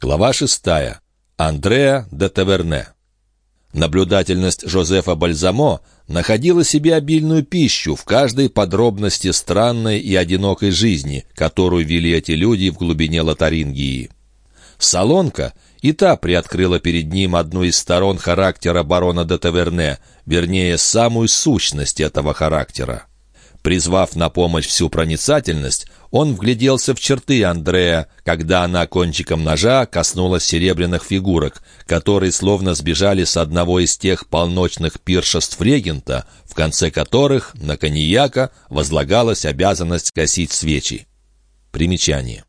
Глава шестая. Андреа де Таверне. Наблюдательность Жозефа Бальзамо находила себе обильную пищу в каждой подробности странной и одинокой жизни, которую вели эти люди в глубине Лотарингии. Салонка и та приоткрыла перед ним одну из сторон характера барона де Таверне, вернее, самую сущность этого характера. Призвав на помощь всю проницательность, он вгляделся в черты Андрея, когда она кончиком ножа коснулась серебряных фигурок, которые словно сбежали с одного из тех полночных пиршеств регента, в конце которых на коньяка возлагалась обязанность косить свечи. Примечание.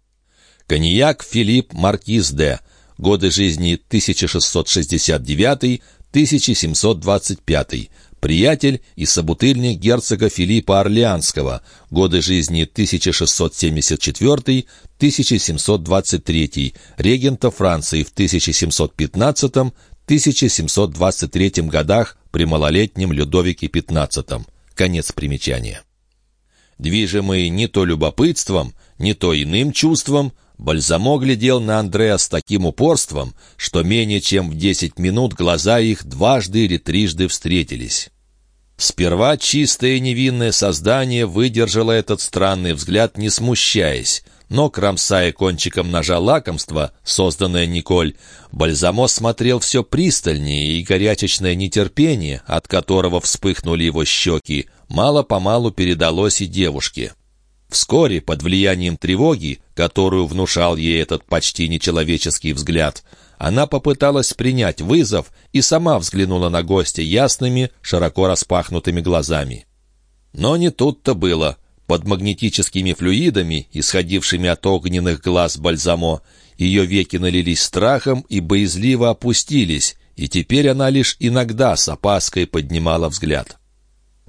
Коньяк Филипп Маркиз де, годы жизни 1669-1725, приятель и собутыльник герцога Филиппа Орлеанского, годы жизни 1674-1723, регента Франции в 1715-1723 годах при малолетнем Людовике XV. Конец примечания. Движимый не то любопытством, не то иным чувством, Бальзамо глядел на Андреа с таким упорством, что менее чем в десять минут глаза их дважды или трижды встретились. Сперва чистое невинное создание выдержало этот странный взгляд, не смущаясь, но, кромсая кончиком ножа лакомства, созданное Николь, Бальзамо смотрел все пристальнее, и горячечное нетерпение, от которого вспыхнули его щеки, мало-помалу передалось и девушке. Вскоре, под влиянием тревоги, которую внушал ей этот почти нечеловеческий взгляд, она попыталась принять вызов и сама взглянула на гостя ясными, широко распахнутыми глазами. Но не тут-то было. Под магнетическими флюидами, исходившими от огненных глаз Бальзамо, ее веки налились страхом и боязливо опустились, и теперь она лишь иногда с опаской поднимала взгляд.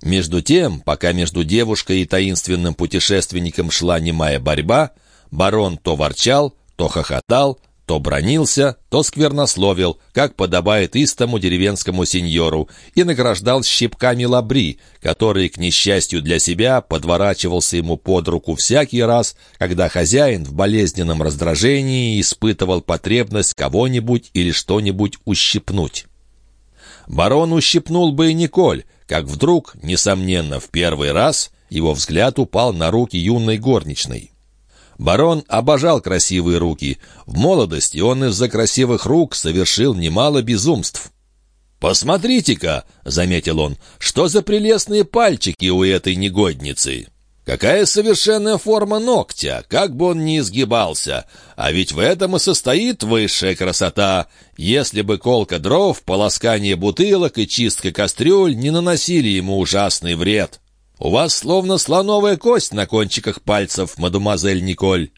Между тем, пока между девушкой и таинственным путешественником шла немая борьба, барон то ворчал, то хохотал, то бронился, то сквернословил, как подобает истому деревенскому сеньору, и награждал щипками лабри, который, к несчастью для себя, подворачивался ему под руку всякий раз, когда хозяин в болезненном раздражении испытывал потребность кого-нибудь или что-нибудь ущипнуть. Барон ущипнул бы и Николь, как вдруг, несомненно, в первый раз его взгляд упал на руки юной горничной. Барон обожал красивые руки. В молодости он из-за красивых рук совершил немало безумств. «Посмотрите-ка», — заметил он, — «что за прелестные пальчики у этой негодницы!» Какая совершенная форма ногтя, как бы он ни изгибался. А ведь в этом и состоит высшая красота. Если бы колка дров, полоскание бутылок и чистка кастрюль не наносили ему ужасный вред. У вас словно слоновая кость на кончиках пальцев, мадемуазель Николь.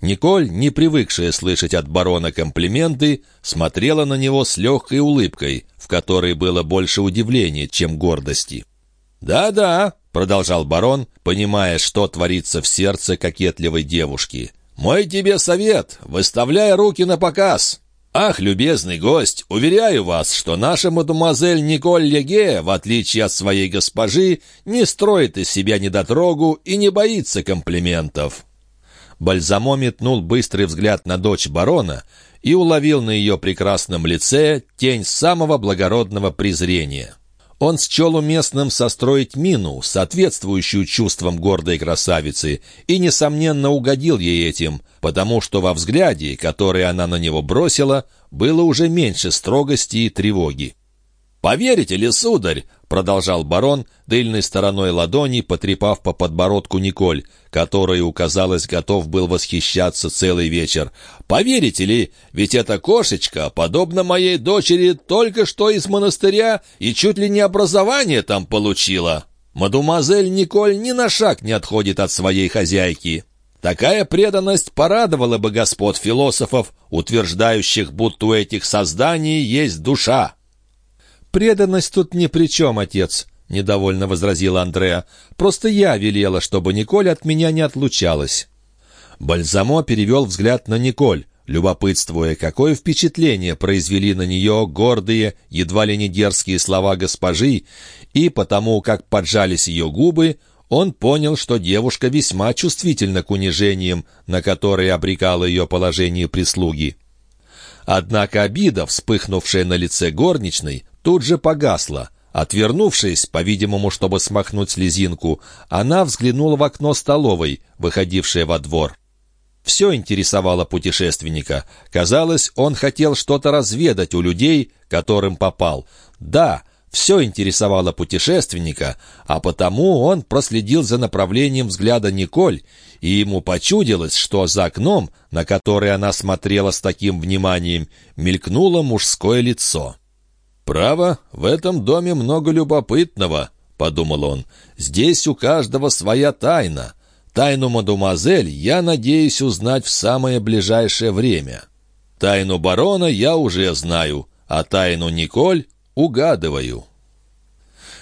Николь, не привыкшая слышать от барона комплименты, смотрела на него с легкой улыбкой, в которой было больше удивления, чем гордости. «Да-да», — продолжал барон, понимая, что творится в сердце кокетливой девушки. «Мой тебе совет, выставляй руки на показ». «Ах, любезный гость, уверяю вас, что наша мадемуазель Николь Леге, в отличие от своей госпожи, не строит из себя недотрогу и не боится комплиментов». Бальзамо метнул быстрый взгляд на дочь барона и уловил на ее прекрасном лице тень самого благородного презрения. Он счел уместным состроить мину, соответствующую чувствам гордой красавицы, и, несомненно, угодил ей этим, потому что во взгляде, который она на него бросила, было уже меньше строгости и тревоги. «Поверите ли, сударь?» — продолжал барон, дыльной стороной ладони потрепав по подбородку Николь, который, указалось, готов был восхищаться целый вечер. «Поверите ли, ведь эта кошечка, подобно моей дочери, только что из монастыря и чуть ли не образование там получила. Мадемуазель Николь ни на шаг не отходит от своей хозяйки». Такая преданность порадовала бы господ философов, утверждающих, будто у этих созданий есть душа. «Преданность тут ни при чем, отец», — недовольно возразила Андреа. «Просто я велела, чтобы Николь от меня не отлучалась». Бальзамо перевел взгляд на Николь, любопытствуя, какое впечатление произвели на нее гордые, едва ли не дерзкие слова госпожи, и потому, как поджались ее губы, он понял, что девушка весьма чувствительна к унижениям, на которые обрекало ее положение прислуги. Однако обида, вспыхнувшая на лице горничной, тут же погасла. Отвернувшись, по-видимому, чтобы смахнуть слезинку, она взглянула в окно столовой, выходившее во двор. Все интересовало путешественника. Казалось, он хотел что-то разведать у людей, которым попал. Да, все интересовало путешественника, а потому он проследил за направлением взгляда Николь, и ему почудилось, что за окном, на которое она смотрела с таким вниманием, мелькнуло мужское лицо. «Право, в этом доме много любопытного», — подумал он. «Здесь у каждого своя тайна. Тайну мадемуазель я надеюсь узнать в самое ближайшее время. Тайну барона я уже знаю, а тайну Николь угадываю».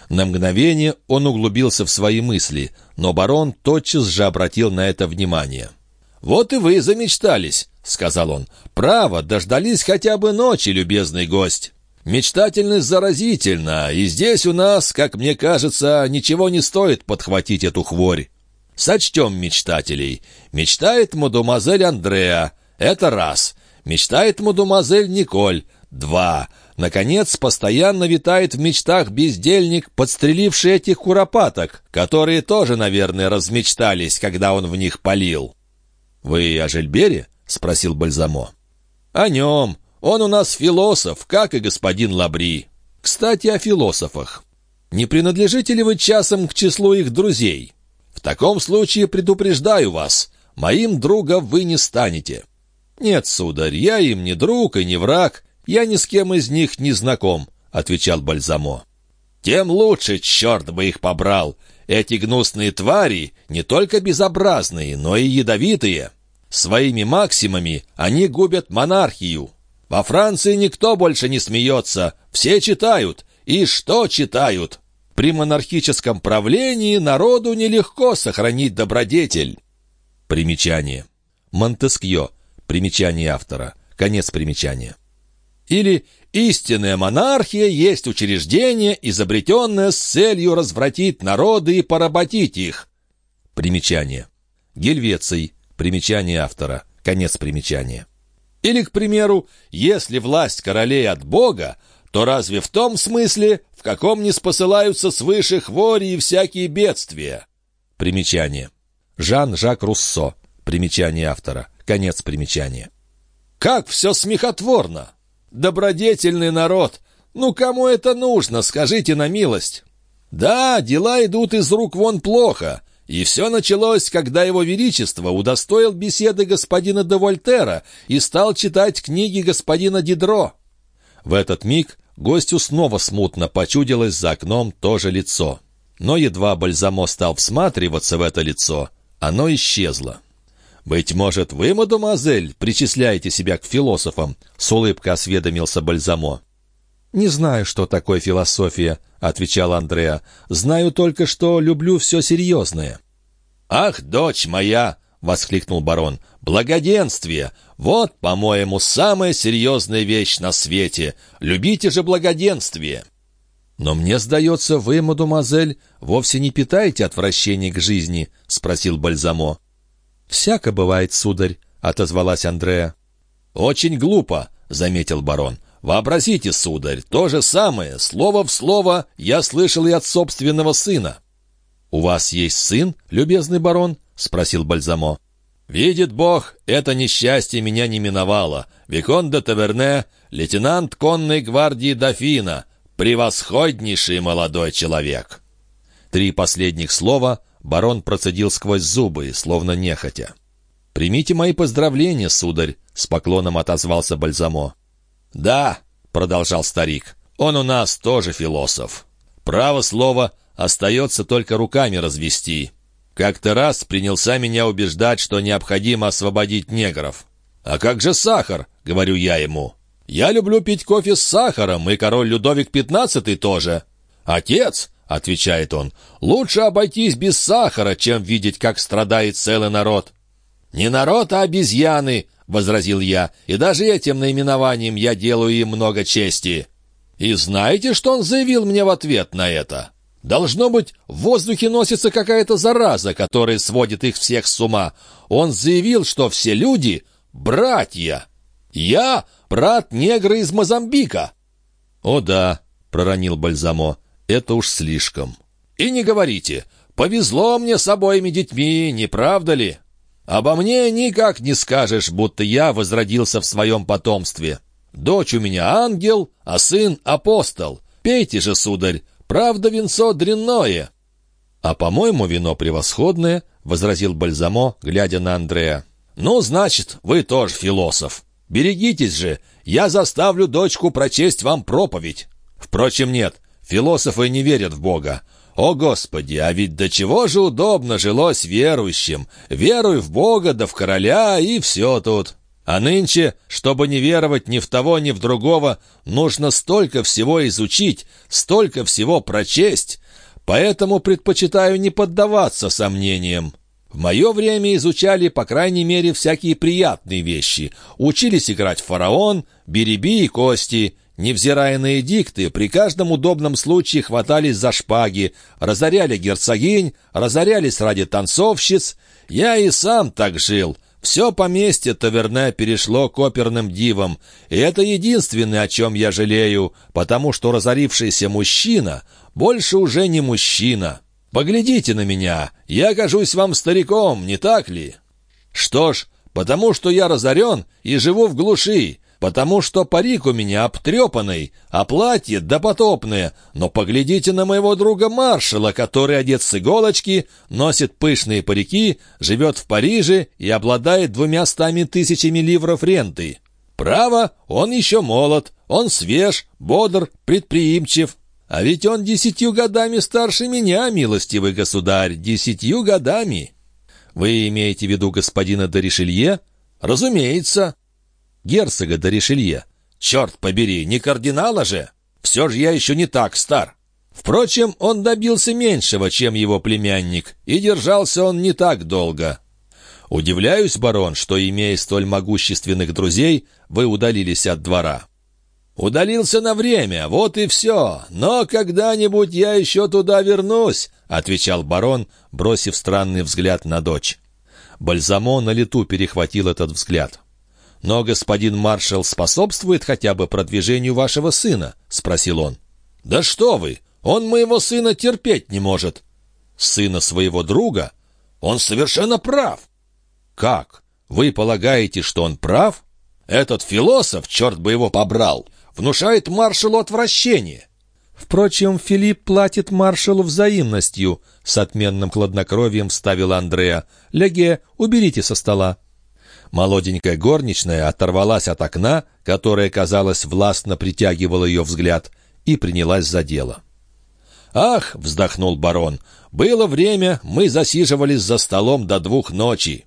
На мгновение он углубился в свои мысли, но барон тотчас же обратил на это внимание. «Вот и вы замечтались», — сказал он. «Право, дождались хотя бы ночи, любезный гость. Мечтательность заразительна, и здесь у нас, как мне кажется, ничего не стоит подхватить эту хворь. Сочтем мечтателей. Мечтает мадемуазель Андреа. Это раз. Мечтает мадемуазель Николь. Два. Наконец, постоянно витает в мечтах бездельник, подстреливший этих куропаток, которые тоже, наверное, размечтались, когда он в них полил. «Вы о Жильбере?» — спросил Бальзамо. «О нем. Он у нас философ, как и господин Лабри. Кстати, о философах. Не принадлежите ли вы часом к числу их друзей? В таком случае предупреждаю вас, моим другом вы не станете». «Нет, сударь, я им не друг и не враг, я ни с кем из них не знаком», — отвечал Бальзамо. «Тем лучше, черт бы их побрал! Эти гнусные твари не только безобразные, но и ядовитые. Своими максимами они губят монархию. Во Франции никто больше не смеется, все читают. И что читают? При монархическом правлении народу нелегко сохранить добродетель». Примечание. Монтескье. Примечание автора. Конец примечания. Или «Истинная монархия есть учреждение, изобретенное с целью развратить народы и поработить их». Примечание. Гельвеций. Примечание автора. Конец примечания. Или, к примеру, если власть королей от Бога, то разве в том смысле, в каком не спосылаются свыше хвори и всякие бедствия? Примечание. Жан-Жак Руссо. Примечание автора. Конец примечания. Как все смехотворно! Добродетельный народ! Ну, кому это нужно, скажите на милость? Да, дела идут из рук вон плохо, и все началось, когда его величество удостоил беседы господина де Вольтера и стал читать книги господина Дидро. В этот миг гостю снова смутно почудилось за окном то же лицо. Но едва Бальзамо стал всматриваться в это лицо, оно исчезло. «Быть может, вы, мадемуазель, причисляете себя к философам?» — с улыбкой осведомился Бальзамо. «Не знаю, что такое философия», — отвечал Андреа. «Знаю только, что люблю все серьезное». «Ах, дочь моя!» — воскликнул барон. «Благоденствие! Вот, по-моему, самая серьезная вещь на свете. Любите же благоденствие!» «Но мне сдается, вы, мадемуазель, вовсе не питаете отвращения к жизни?» — спросил Бальзамо. «Всяко бывает, сударь», — отозвалась Андрея. «Очень глупо», — заметил барон. «Вообразите, сударь, то же самое, слово в слово, я слышал и от собственного сына». «У вас есть сын, любезный барон?» — спросил Бальзамо. «Видит Бог, это несчастье меня не миновало. Викон де Таверне, лейтенант конной гвардии дофина, превосходнейший молодой человек». Три последних слова Барон процедил сквозь зубы, словно нехотя. «Примите мои поздравления, сударь», — с поклоном отозвался Бальзамо. «Да», — продолжал старик, — «он у нас тоже философ. Право слово, остается только руками развести. Как-то раз принялся меня убеждать, что необходимо освободить негров. «А как же сахар?» — говорю я ему. «Я люблю пить кофе с сахаром, и король Людовик XV тоже». «Отец, — отвечает он, — «лучше обойтись без сахара, чем видеть, как страдает целый народ». «Не народ, а обезьяны», — возразил я, — «и даже этим наименованием я делаю им много чести». И знаете, что он заявил мне в ответ на это? Должно быть, в воздухе носится какая-то зараза, которая сводит их всех с ума. Он заявил, что все люди — братья. Я брат негра из Мозамбика!» «О да», — проронил Бальзамо, — «это уж слишком». «И не говорите, повезло мне с обоими детьми, не правда ли? Обо мне никак не скажешь, будто я возродился в своем потомстве. Дочь у меня ангел, а сын апостол. Пейте же, сударь, правда венцо дрянное». «А, по-моему, вино превосходное», — возразил Бальзамо, глядя на Андрея. «Ну, значит, вы тоже философ. Берегитесь же, я заставлю дочку прочесть вам проповедь». Впрочем, нет, философы не верят в Бога. О, Господи, а ведь до чего же удобно жилось верующим. Веруй в Бога да в короля, и все тут. А нынче, чтобы не веровать ни в того, ни в другого, нужно столько всего изучить, столько всего прочесть. Поэтому предпочитаю не поддаваться сомнениям. В мое время изучали, по крайней мере, всякие приятные вещи. Учились играть в фараон, береби и кости. Невзирая на эдикты, при каждом удобном случае хватались за шпаги, разоряли герцогинь, разорялись ради танцовщиц. Я и сам так жил. Все поместье Таверне перешло к оперным дивам, и это единственное, о чем я жалею, потому что разорившийся мужчина больше уже не мужчина. Поглядите на меня, я кажусь вам стариком, не так ли? Что ж, потому что я разорен и живу в глуши, потому что парик у меня обтрепанный, а платье допотопное. Но поглядите на моего друга маршала, который одет с иголочки, носит пышные парики, живет в Париже и обладает двумя стами тысячами ливров ренты. Право, он еще молод, он свеж, бодр, предприимчив. А ведь он десятью годами старше меня, милостивый государь, десятью годами. Вы имеете в виду господина Доришелье? Разумеется герцога до Ришелье. «Черт побери, не кардинала же! Все же я еще не так стар!» Впрочем, он добился меньшего, чем его племянник, и держался он не так долго. Удивляюсь, барон, что, имея столь могущественных друзей, вы удалились от двора. «Удалился на время, вот и все. Но когда-нибудь я еще туда вернусь», — отвечал барон, бросив странный взгляд на дочь. Бальзамо на лету перехватил этот взгляд. «Но господин маршал способствует хотя бы продвижению вашего сына?» — спросил он. «Да что вы! Он моего сына терпеть не может!» «Сына своего друга? Он совершенно прав!» «Как? Вы полагаете, что он прав? Этот философ, черт бы его побрал, внушает маршалу отвращение!» «Впрочем, Филипп платит маршалу взаимностью», — с отменным хладнокровием вставил Андреа. «Леге, уберите со стола». Молоденькая горничная оторвалась от окна, которое, казалось, властно притягивало ее взгляд, и принялась за дело. «Ах!» — вздохнул барон. «Было время, мы засиживались за столом до двух ночи.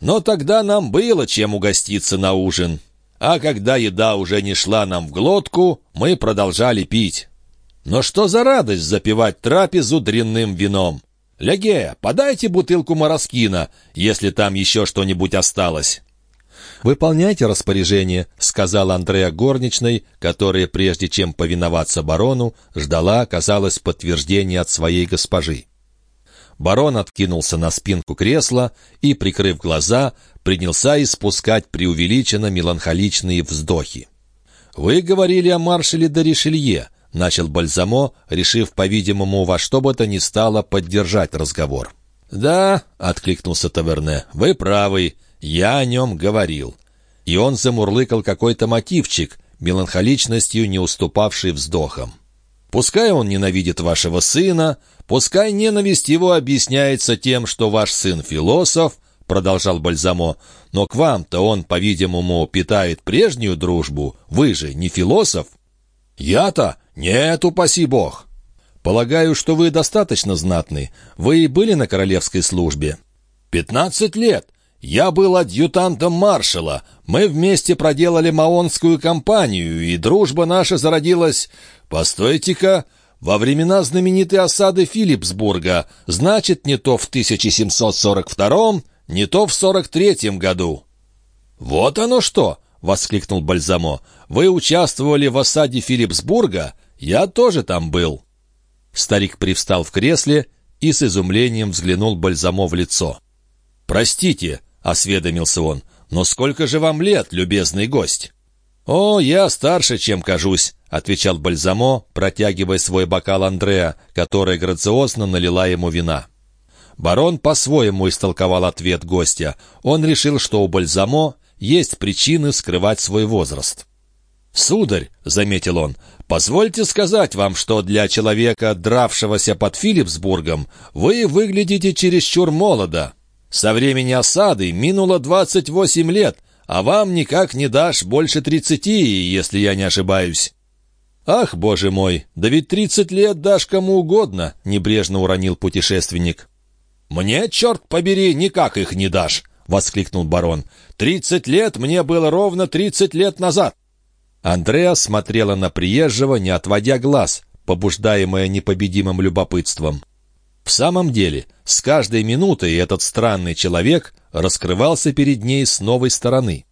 Но тогда нам было чем угоститься на ужин. А когда еда уже не шла нам в глотку, мы продолжали пить. Но что за радость запивать трапезу дрянным вином? «Леге, подайте бутылку мороскина, если там еще что-нибудь осталось». «Выполняйте распоряжение», — сказал Андреа горничной, которая, прежде чем повиноваться барону, ждала, казалось, подтверждения от своей госпожи. Барон откинулся на спинку кресла и, прикрыв глаза, принялся испускать преувеличенно меланхоличные вздохи. «Вы говорили о маршале де Ришелье», — начал Бальзамо, решив, по-видимому, во что бы то ни стало поддержать разговор. «Да», — откликнулся Таверне, — «вы правы, я о нем говорил». И он замурлыкал какой-то мотивчик, меланхоличностью не уступавший вздохом. «Пускай он ненавидит вашего сына, пускай ненависть его объясняется тем, что ваш сын философ, — продолжал Бальзамо, — но к вам-то он, по-видимому, питает прежнюю дружбу, вы же не философ». «Я-то? Нет, упаси бог!» «Полагаю, что вы достаточно знатны. Вы были на королевской службе?» «Пятнадцать лет. Я был адъютантом маршала. Мы вместе проделали Маонскую кампанию, и дружба наша зародилась... Постойте-ка, во времена знаменитой осады Филипсбурга, значит, не то в 1742 не то в 43 году». «Вот оно что!» — воскликнул Бальзамо. «Вы участвовали в осаде Филипсбурга? Я тоже там был». Старик привстал в кресле и с изумлением взглянул Бальзамо в лицо. «Простите», — осведомился он, — «Но сколько же вам лет, любезный гость?» «О, я старше, чем кажусь», — отвечал Бальзамо, протягивая свой бокал Андреа, который грациозно налила ему вина. Барон по-своему истолковал ответ гостя. Он решил, что у Бальзамо есть причины скрывать свой возраст. «Сударь», — заметил он, — «позвольте сказать вам, что для человека, дравшегося под Филипсбургом, вы выглядите чересчур молодо. Со времени осады минуло двадцать восемь лет, а вам никак не дашь больше тридцати, если я не ошибаюсь». «Ах, боже мой, да ведь тридцать лет дашь кому угодно», — небрежно уронил путешественник. «Мне, черт побери, никак их не дашь!» — воскликнул барон. «Тридцать лет мне было ровно тридцать лет назад!» Андреа смотрела на приезжего, не отводя глаз, побуждаемая непобедимым любопытством. В самом деле, с каждой минутой этот странный человек раскрывался перед ней с новой стороны.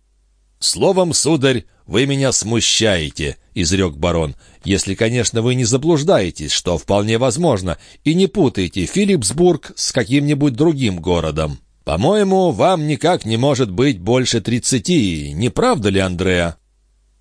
«Словом, сударь, вы меня смущаете», — изрек барон, «если, конечно, вы не заблуждаетесь, что вполне возможно, и не путаете Филипсбург с каким-нибудь другим городом. По-моему, вам никак не может быть больше тридцати, не правда ли, Андреа?»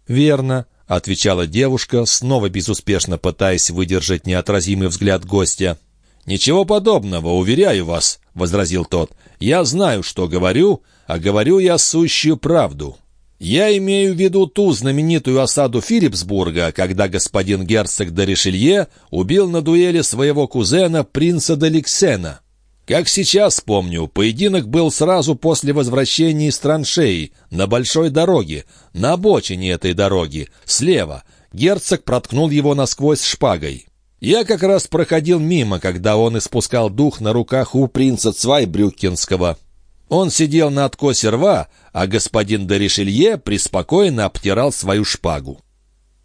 «Верно», — отвечала девушка, снова безуспешно пытаясь выдержать неотразимый взгляд гостя. «Ничего подобного, уверяю вас», — возразил тот. «Я знаю, что говорю, а говорю я сущую правду. Я имею в виду ту знаменитую осаду Филипсбурга, когда господин герцог де Ришелье убил на дуэли своего кузена, принца де Ликсена. Как сейчас помню, поединок был сразу после возвращения из траншеи, на большой дороге, на обочине этой дороги, слева. Герцог проткнул его насквозь шпагой. Я как раз проходил мимо, когда он испускал дух на руках у принца Цвайбрюккенского. Он сидел на откосе рва, а господин Доришелье преспокойно обтирал свою шпагу.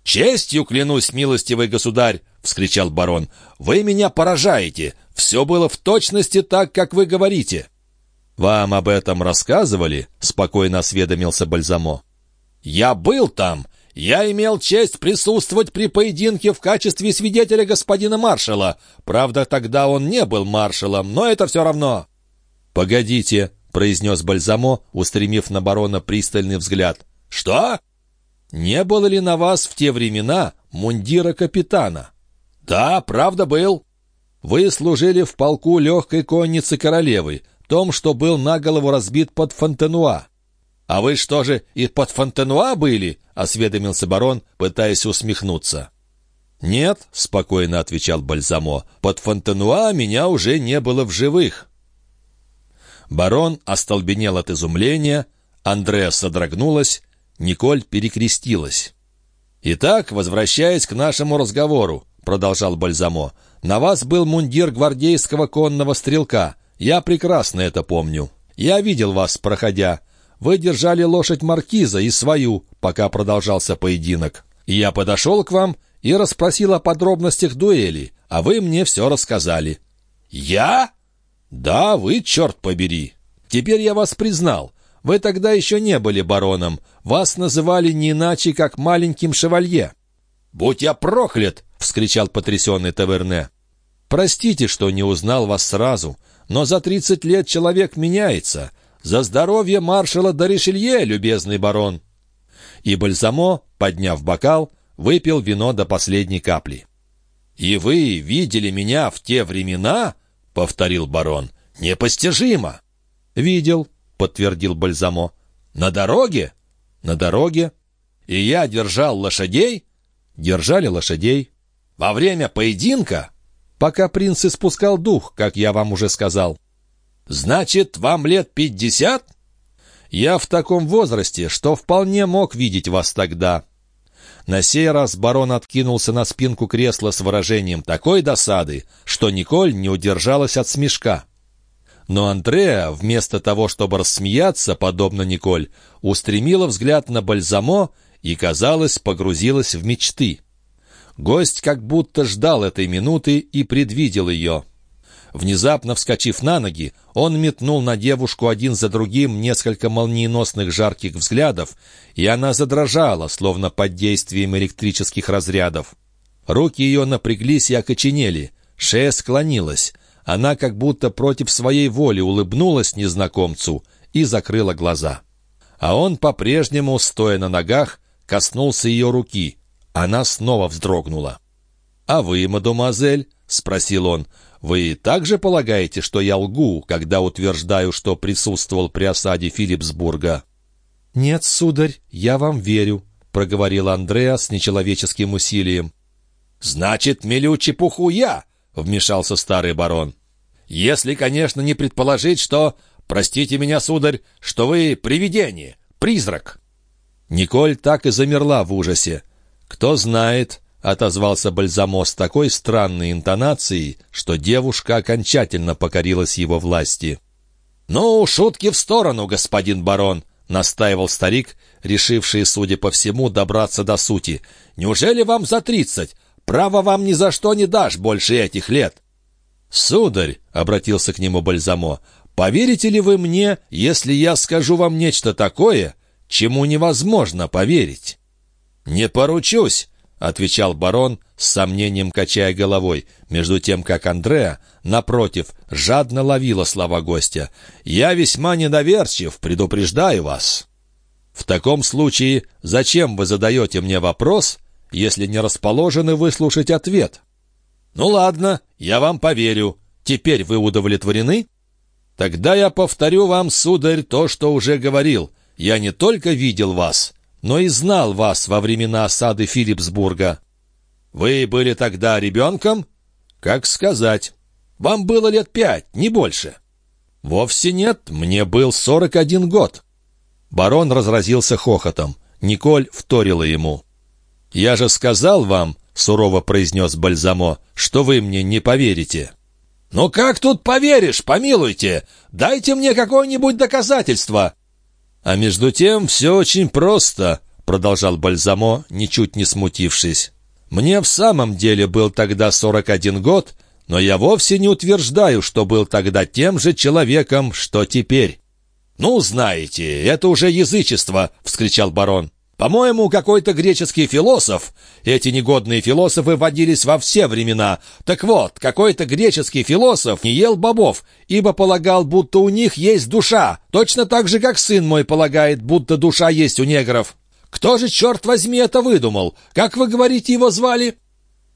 «Честью клянусь, милостивый государь!» — вскричал барон. «Вы меня поражаете! Все было в точности так, как вы говорите!» «Вам об этом рассказывали?» — спокойно осведомился Бальзамо. «Я был там! Я имел честь присутствовать при поединке в качестве свидетеля господина маршала. Правда, тогда он не был маршалом, но это все равно». «Погодите», произнес Бальзамо, устремив на барона пристальный взгляд. «Что?» «Не было ли на вас в те времена мундира капитана?» «Да, правда, был». «Вы служили в полку легкой конницы королевы, том, что был на голову разбит под Фонтенуа». «А вы что же, и под Фонтенуа были?» — осведомился барон, пытаясь усмехнуться. «Нет», — спокойно отвечал Бальзамо, — «под Фонтенуа меня уже не было в живых». Барон остолбенел от изумления, Андреа содрогнулась, Николь перекрестилась. «Итак, возвращаясь к нашему разговору», — продолжал Бальзамо, «на вас был мундир гвардейского конного стрелка. Я прекрасно это помню. Я видел вас, проходя. Вы держали лошадь маркиза и свою, пока продолжался поединок. Я подошел к вам и расспросил о подробностях дуэли, а вы мне все рассказали». «Я?» «Да, вы, черт побери! Теперь я вас признал. Вы тогда еще не были бароном. Вас называли не иначе, как маленьким шевалье». «Будь я проклят!» — вскричал потрясенный Таверне. «Простите, что не узнал вас сразу, но за тридцать лет человек меняется. За здоровье маршала Доришелье, любезный барон!» И Бальзамо, подняв бокал, выпил вино до последней капли. «И вы видели меня в те времена?» — повторил барон. «Непостижимо!» «Видел», — подтвердил Бальзамо. «На дороге?» «На дороге». «И я держал лошадей?» «Держали лошадей». «Во время поединка?» «Пока принц испускал дух, как я вам уже сказал». «Значит, вам лет пятьдесят?» «Я в таком возрасте, что вполне мог видеть вас тогда». На сей раз барон откинулся на спинку кресла с выражением такой досады, что Николь не удержалась от смешка. Но Андреа, вместо того, чтобы рассмеяться, подобно Николь, устремила взгляд на Бальзамо и, казалось, погрузилась в мечты. Гость как будто ждал этой минуты и предвидел ее. Внезапно вскочив на ноги, он метнул на девушку один за другим несколько молниеносных жарких взглядов, и она задрожала, словно под действием электрических разрядов. Руки ее напряглись и окоченели, шея склонилась. Она как будто против своей воли улыбнулась незнакомцу и закрыла глаза. а он по-прежнему, стоя на ногах, коснулся ее руки. Она снова вздрогнула. «А вы, мадемуазель?» — спросил он. «Вы также полагаете, что я лгу, когда утверждаю, что присутствовал при осаде Филипсбурга?» «Нет, сударь, я вам верю», — проговорил Андреа с нечеловеческим усилием. «Значит, мелю чепуху я!» — вмешался старый барон. «Если, конечно, не предположить, что... Простите меня, сударь, что вы привидение, призрак». Николь так и замерла в ужасе. «Кто знает», — отозвался Бальзамо с такой странной интонацией, что девушка окончательно покорилась его власти. «Ну, шутки в сторону, господин барон», — настаивал старик, решивший, судя по всему, добраться до сути. «Неужели вам за тридцать? Право вам ни за что не дашь больше этих лет». «Сударь», — обратился к нему Бальзамо, — «поверите ли вы мне, если я скажу вам нечто такое, чему невозможно поверить?» «Не поручусь», — отвечал барон, с сомнением качая головой, между тем как Андреа, напротив, жадно ловила слова гостя. «Я весьма недоверчив, предупреждаю вас». «В таком случае зачем вы задаете мне вопрос, если не расположены выслушать ответ?» «Ну ладно, я вам поверю. Теперь вы удовлетворены?» «Тогда я повторю вам, сударь, то, что уже говорил. Я не только видел вас, но и знал вас во времена осады Филипсбурга. Вы были тогда ребенком? Как сказать. Вам было лет пять, не больше». «Вовсе нет, мне был сорок один год». Барон разразился хохотом. Николь вторила ему. «Я же сказал вам, — сурово произнес Бальзамо, — что вы мне не поверите». «Ну как тут поверишь, помилуйте? Дайте мне какое-нибудь доказательство». «А между тем все очень просто», — продолжал Бальзамо, ничуть не смутившись. «Мне в самом деле был тогда сорок один год, но я вовсе не утверждаю, что был тогда тем же человеком, что теперь». «Ну, знаете, это уже язычество!» — вскричал барон. По-моему, какой-то греческий философ. Эти негодные философы водились во все времена. Так вот, какой-то греческий философ не ел бобов, ибо полагал, будто у них есть душа, точно так же, как сын мой полагает, будто душа есть у негров. Кто же, черт возьми, это выдумал? Как вы говорите, его звали?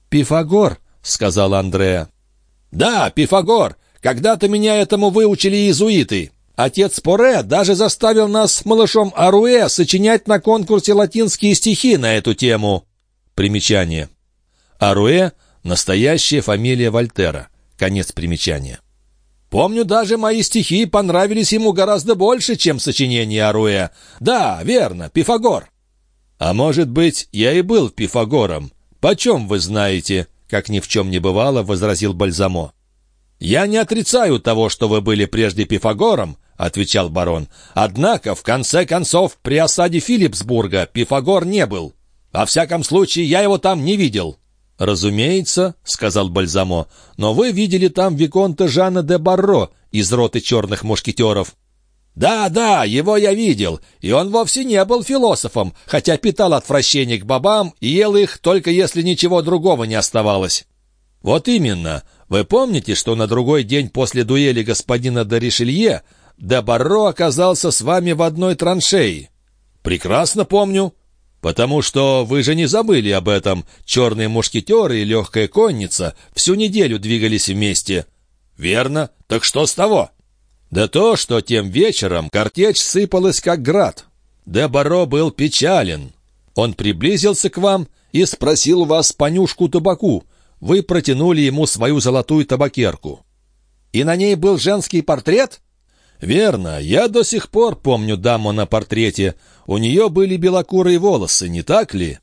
«Пифагор», — сказал Андреа. «Да, Пифагор. Когда-то меня этому выучили иезуиты». Отец Поре даже заставил нас с малышом Аруэ сочинять на конкурсе латинские стихи на эту тему. Примечание. Аруэ — настоящая фамилия Вольтера. Конец примечания. Помню, даже мои стихи понравились ему гораздо больше, чем сочинение Аруэ. Да, верно, Пифагор. А может быть, я и был Пифагором. Почем вы знаете? Как ни в чем не бывало, возразил Бальзамо. «Я не отрицаю того, что вы были прежде Пифагором, — отвечал барон. «Однако, в конце концов, при осаде Филипсбурга Пифагор не был. Во всяком случае, я его там не видел». «Разумеется», — сказал Бальзамо, — «но вы видели там Виконта Жана де Барро из роты черных мушкетеров». «Да, да, его я видел, и он вовсе не был философом, хотя питал отвращение к бабам и ел их, только если ничего другого не оставалось». «Вот именно. Вы помните, что на другой день после дуэли господина Доришелье де Барро оказался с вами в одной траншеи. Прекрасно помню. Потому что вы же не забыли об этом. Черные мушкетеры и легкая конница всю неделю двигались вместе. Верно. Так что с того? Да то, что тем вечером картечь сыпалась как град. Де Барро был печален. Он приблизился к вам и спросил вас понюшку табаку. Вы протянули ему свою золотую табакерку. И на ней был женский портрет? «Верно. Я до сих пор помню даму на портрете. У нее были белокурые волосы, не так ли?»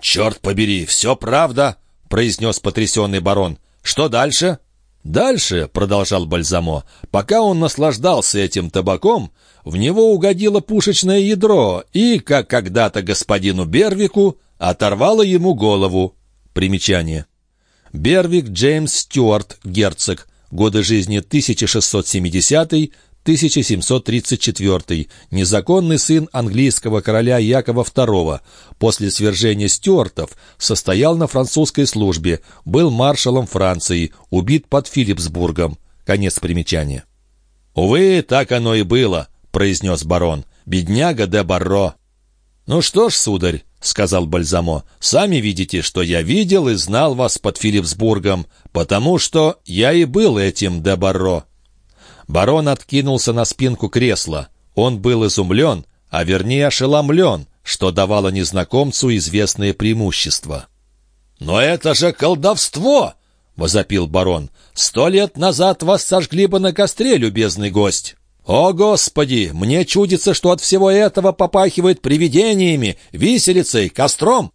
«Черт побери, все правда!» — произнес потрясенный барон. «Что дальше?» «Дальше», — продолжал Бальзамо, — «пока он наслаждался этим табаком, в него угодило пушечное ядро и, как когда-то господину Бервику, оторвало ему голову». Примечание. Бервик Джеймс Стюарт, герцог, годы жизни 1670 1734, незаконный сын английского короля Якова II, после свержения стюартов состоял на французской службе, был маршалом Франции, убит под Филипсбургом. Конец примечания. «Увы, так оно и было», — произнес барон. бедняга де Барро». «Ну что ж, сударь», — сказал Бальзамо, — «сами видите, что я видел и знал вас под Филипсбургом, потому что я и был этим де Барро». Барон откинулся на спинку кресла. Он был изумлен, а вернее ошеломлен, что давало незнакомцу известные преимущества. «Но это же колдовство!» — возопил барон. «Сто лет назад вас сожгли бы на костре, любезный гость!» «О, Господи! Мне чудится, что от всего этого попахивает привидениями, виселицей, костром!»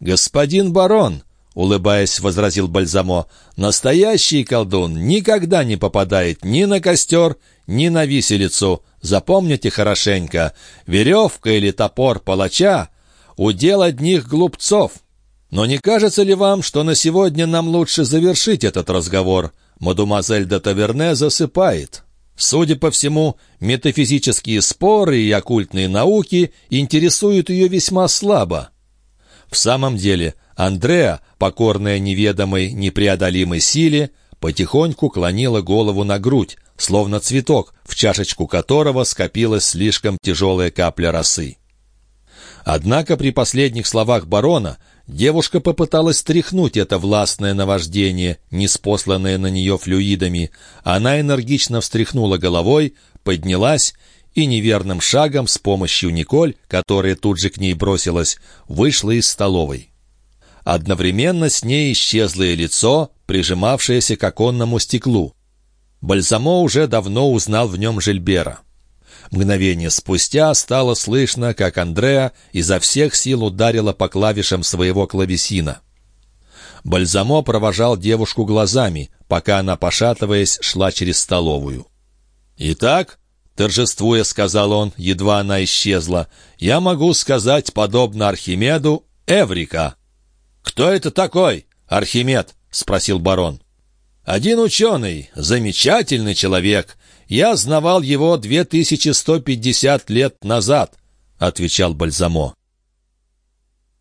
«Господин барон!» — улыбаясь, возразил Бальзамо. «Настоящий колдун никогда не попадает ни на костер, ни на виселицу. Запомните хорошенько, веревка или топор палача — удел одних глупцов. Но не кажется ли вам, что на сегодня нам лучше завершить этот разговор? Мадемуазель де Таверне засыпает». Судя по всему, метафизические споры и оккультные науки интересуют ее весьма слабо. В самом деле, Андреа, покорная неведомой, непреодолимой силе, потихоньку клонила голову на грудь, словно цветок, в чашечку которого скопилась слишком тяжелая капля росы. Однако при последних словах барона девушка попыталась стряхнуть это властное наваждение, неспосланное на нее флюидами. Она энергично встряхнула головой, поднялась и неверным шагом с помощью Николь, которая тут же к ней бросилась, вышла из столовой. Одновременно с ней исчезло и лицо, прижимавшееся к оконному стеклу. Бальзамо уже давно узнал в нем Жильбера. Мгновение спустя стало слышно, как Андреа изо всех сил ударила по клавишам своего клавесина. Бальзамо провожал девушку глазами, пока она, пошатываясь, шла через столовую. «Итак», — торжествуя сказал он, едва она исчезла, «я могу сказать, подобно Архимеду, Эврика». «Кто это такой, Архимед?» — спросил барон. Один ученый, замечательный человек. Я знавал его 2150 лет назад, — отвечал Бальзамо.